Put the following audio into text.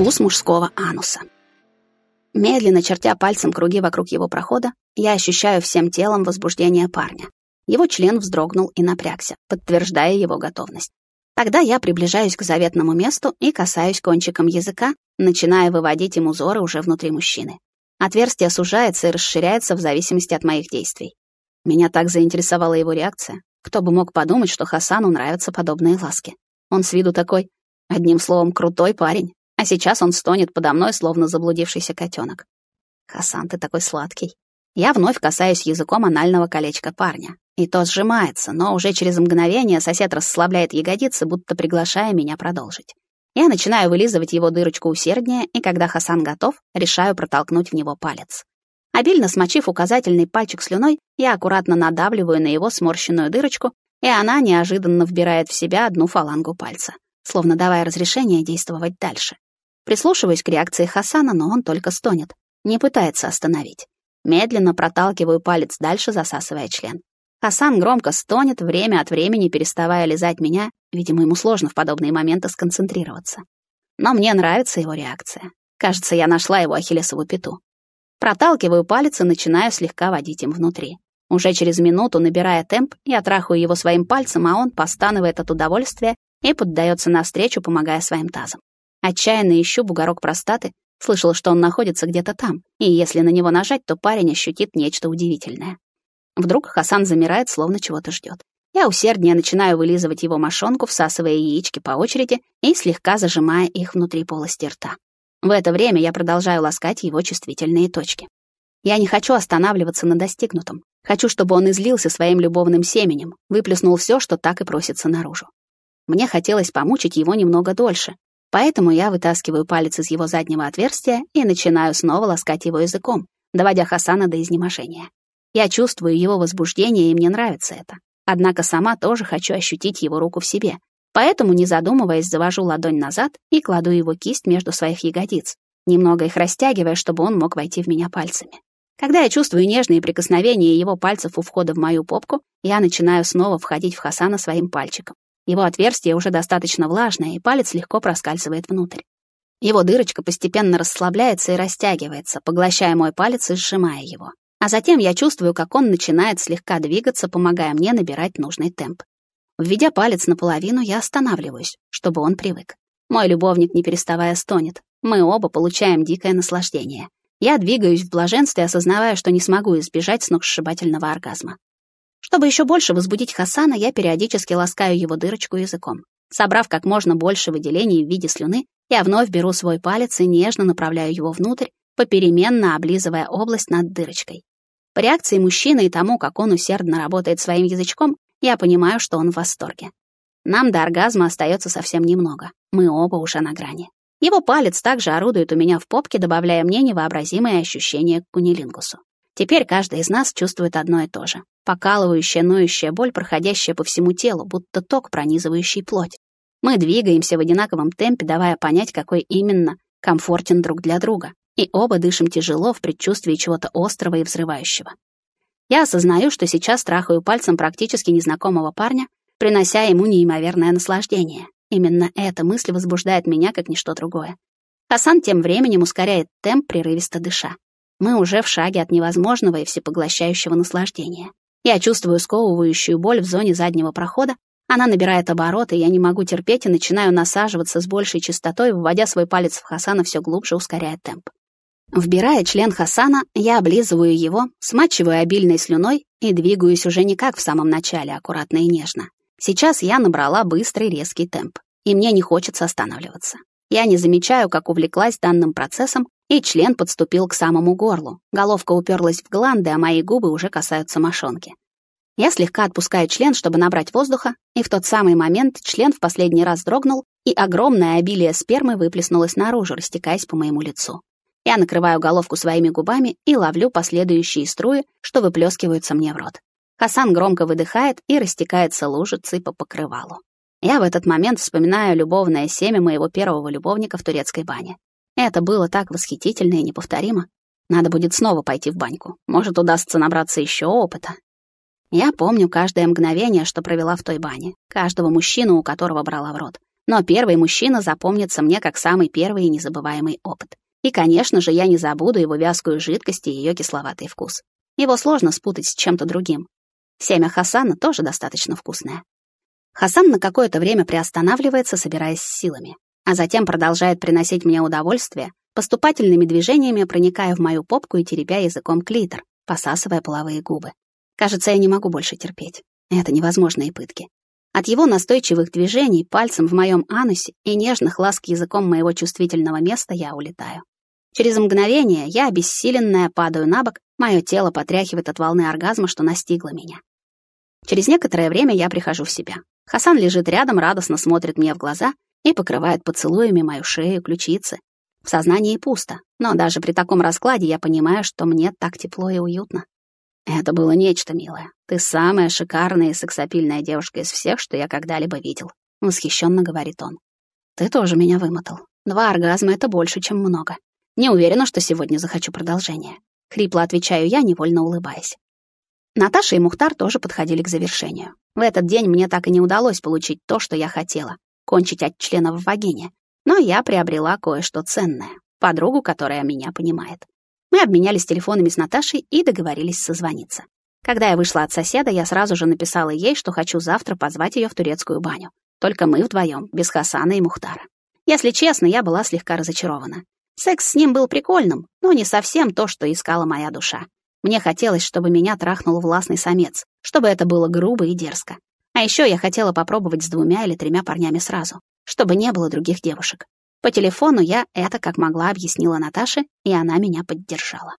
Вкус мужского ануса. Медленно чертя пальцем круги вокруг его прохода, я ощущаю всем телом возбуждение парня. Его член вздрогнул и напрягся, подтверждая его готовность. Тогда я приближаюсь к заветному месту и касаюсь кончиком языка, начиная выводить им узоры уже внутри мужчины. Отверстие сужается и расширяется в зависимости от моих действий. Меня так заинтересовала его реакция. Кто бы мог подумать, что Хасану нравятся подобные ласки. Он с виду такой, одним словом, крутой парень, а сейчас он стонет подо мной, словно заблудившийся котенок. Хасан, ты такой сладкий. Я вновь касаюсь языком анального колечка парня. И тот сжимается, но уже через мгновение сосед расслабляет ягодицы, будто приглашая меня продолжить. Я начинаю вылизывать его дырочку усерднее, и когда Хасан готов, решаю протолкнуть в него палец. Обильно смочив указательный пальчик слюной, я аккуратно надавливаю на его сморщенную дырочку, и она неожиданно вбирает в себя одну фалангу пальца, словно давая разрешение действовать дальше. Прислушиваюсь к реакции Хасана, но он только стонет, не пытается остановить. Медленно проталкиваю палец дальше, засасывая член. Хасан громко стонет, время от времени переставая лизать меня, видимо, ему сложно в подобные моменты сконцентрироваться. Но мне нравится его реакция. Кажется, я нашла его ахиллесову пяту. Проталкиваю палец и начинаю слегка водить им внутри. Уже через минуту, набирая темп, я трахаю его своим пальцем, а он постанывает от удовольствия и поддается навстречу, помогая своим тазом. Отчаянно ищу бугорок простаты, слышала, что он находится где-то там, и если на него нажать, то парень ощутит нечто удивительное. Вдруг Хасан замирает, словно чего-то ждет. Я усерднее начинаю вылизывать его мошонку, всасывая яички по очереди и слегка зажимая их внутри полости рта. В это время я продолжаю ласкать его чувствительные точки. Я не хочу останавливаться на достигнутом. Хочу, чтобы он излился своим любовным семенем, выплеснул все, что так и просится наружу. Мне хотелось помучить его немного дольше, Поэтому я вытаскиваю палец из его заднего отверстия и начинаю снова ласкать его языком, доводя Хасана до изнеможения. Я чувствую его возбуждение, и мне нравится это. Однако сама тоже хочу ощутить его руку в себе. Поэтому, не задумываясь, завожу ладонь назад и кладу его кисть между своих ягодиц, немного их растягивая, чтобы он мог войти в меня пальцами. Когда я чувствую нежные прикосновения его пальцев у входа в мою попку, я начинаю снова входить в Хасана своим пальчиком. Его отверстие уже достаточно влажное, и палец легко проскальзывает внутрь. Его дырочка постепенно расслабляется и растягивается, поглощая мой палец и сжимая его. А затем я чувствую, как он начинает слегка двигаться, помогая мне набирать нужный темп. Введя палец наполовину, я останавливаюсь, чтобы он привык. Мой любовник, не переставая, стонет. Мы оба получаем дикое наслаждение. Я двигаюсь в блаженстве, осознавая, что не смогу избежать сногсшибательного оргазма. Чтобы еще больше возбудить Хасана, я периодически ласкаю его дырочку языком. Собрав как можно больше выделений в виде слюны, я вновь беру свой палец и нежно направляю его внутрь, попеременно облизывая область над дырочкой. По реакции мужчины и тому, как он усердно работает своим язычком, я понимаю, что он в восторге. Нам до оргазма остается совсем немного. Мы оба уже на грани. Его палец также орудует у меня в попке, добавляя мне невообразимые ощущения к кунилингусу. Теперь каждый из нас чувствует одно и то же. Покалывающая, ноющая боль, проходящая по всему телу, будто ток, пронизывающий плоть. Мы двигаемся в одинаковом темпе, давая понять, какой именно комфортен друг для друга. И оба дышим тяжело в предчувствии чего-то острого и взрывающего. Я осознаю, что сейчас трахаю пальцем практически незнакомого парня, принося ему неимоверное наслаждение. Именно эта мысль возбуждает меня, как ничто другое. Хасан тем временем ускоряет темп, прерывисто дыша. Мы уже в шаге от невозможного и всепоглощающего наслаждения. Я чувствую сковывающую боль в зоне заднего прохода, она набирает обороты, я не могу терпеть и начинаю насаживаться с большей частотой, вводя свой палец в Хасана все глубже, ускоряя темп. Вбирая член Хасана, я облизываю его, смачиваю обильной слюной и двигаюсь уже не как в самом начале, аккуратно и нежно. Сейчас я набрала быстрый резкий темп, и мне не хочется останавливаться. Я не замечаю, как увлеклась данным процессом, и член подступил к самому горлу. Головка уперлась в гланды, а мои губы уже касаются мошонки. Я слегка отпускаю член, чтобы набрать воздуха, и в тот самый момент член в последний раз дрогнул, и огромное обилие спермы выплеснулось наружу, растекаясь по моему лицу. Я накрываю головку своими губами и ловлю последующие струи, что выплескиваются мне в рот. Хасан громко выдыхает и растекается лужицей по покрывалу. Я в этот момент вспоминаю любовное семя моего первого любовника в турецкой бане. Это было так восхитительно и неповторимо. Надо будет снова пойти в баньку. Может, удастся набраться еще опыта. Я помню каждое мгновение, что провела в той бане, каждого мужчину, у которого брала в рот. Но первый мужчина запомнится мне как самый первый и незабываемый опыт. И, конечно же, я не забуду его вязкую жидкость и ее кисловатый вкус. Его сложно спутать с чем-то другим. Семя Хасана тоже достаточно вкусное. Хасан на какое-то время приостанавливается, собираясь с силами, а затем продолжает приносить мне удовольствие, поступательными движениями проникая в мою попку и теребя языком клитор, посасывая половые губы. Кажется, я не могу больше терпеть. Это невозможные пытки. От его настойчивых движений пальцем в моем анусе и нежных ласк языком моего чувствительного места я улетаю. Через мгновение я, обессиленная, падаю на бок, мое тело потряхивает от волны оргазма, что настигла меня. Через некоторое время я прихожу в себя. Хасан лежит рядом, радостно смотрит мне в глаза и покрывает поцелуями мою шею, ключицы. В сознании пусто, но даже при таком раскладе я понимаю, что мне так тепло и уютно. Это было нечто, милое. Ты самая шикарная и сексапильная девушка из всех, что я когда-либо видел. Восхищенно говорит он. Ты тоже меня вымотал. Два оргазма — это больше, чем много. Не уверена, что сегодня захочу продолжение. Хрипло отвечаю я, невольно улыбаясь. Наташа и Мухтар тоже подходили к завершению. В этот день мне так и не удалось получить то, что я хотела — кончить от члена в вагине. Но я приобрела кое-что ценное — подругу, которая меня понимает. Мы обменялись телефонами с Наташей и договорились созвониться. Когда я вышла от соседа, я сразу же написала ей, что хочу завтра позвать ее в турецкую баню. Только мы вдвоем, без Хасана и Мухтара. Если честно, я была слегка разочарована. Секс с ним был прикольным, но не совсем то, что искала моя душа. Мне хотелось, чтобы меня трахнул властный самец, чтобы это было грубо и дерзко. А еще я хотела попробовать с двумя или тремя парнями сразу, чтобы не было других девушек. По телефону я это как могла объяснила Наташе, и она меня поддержала.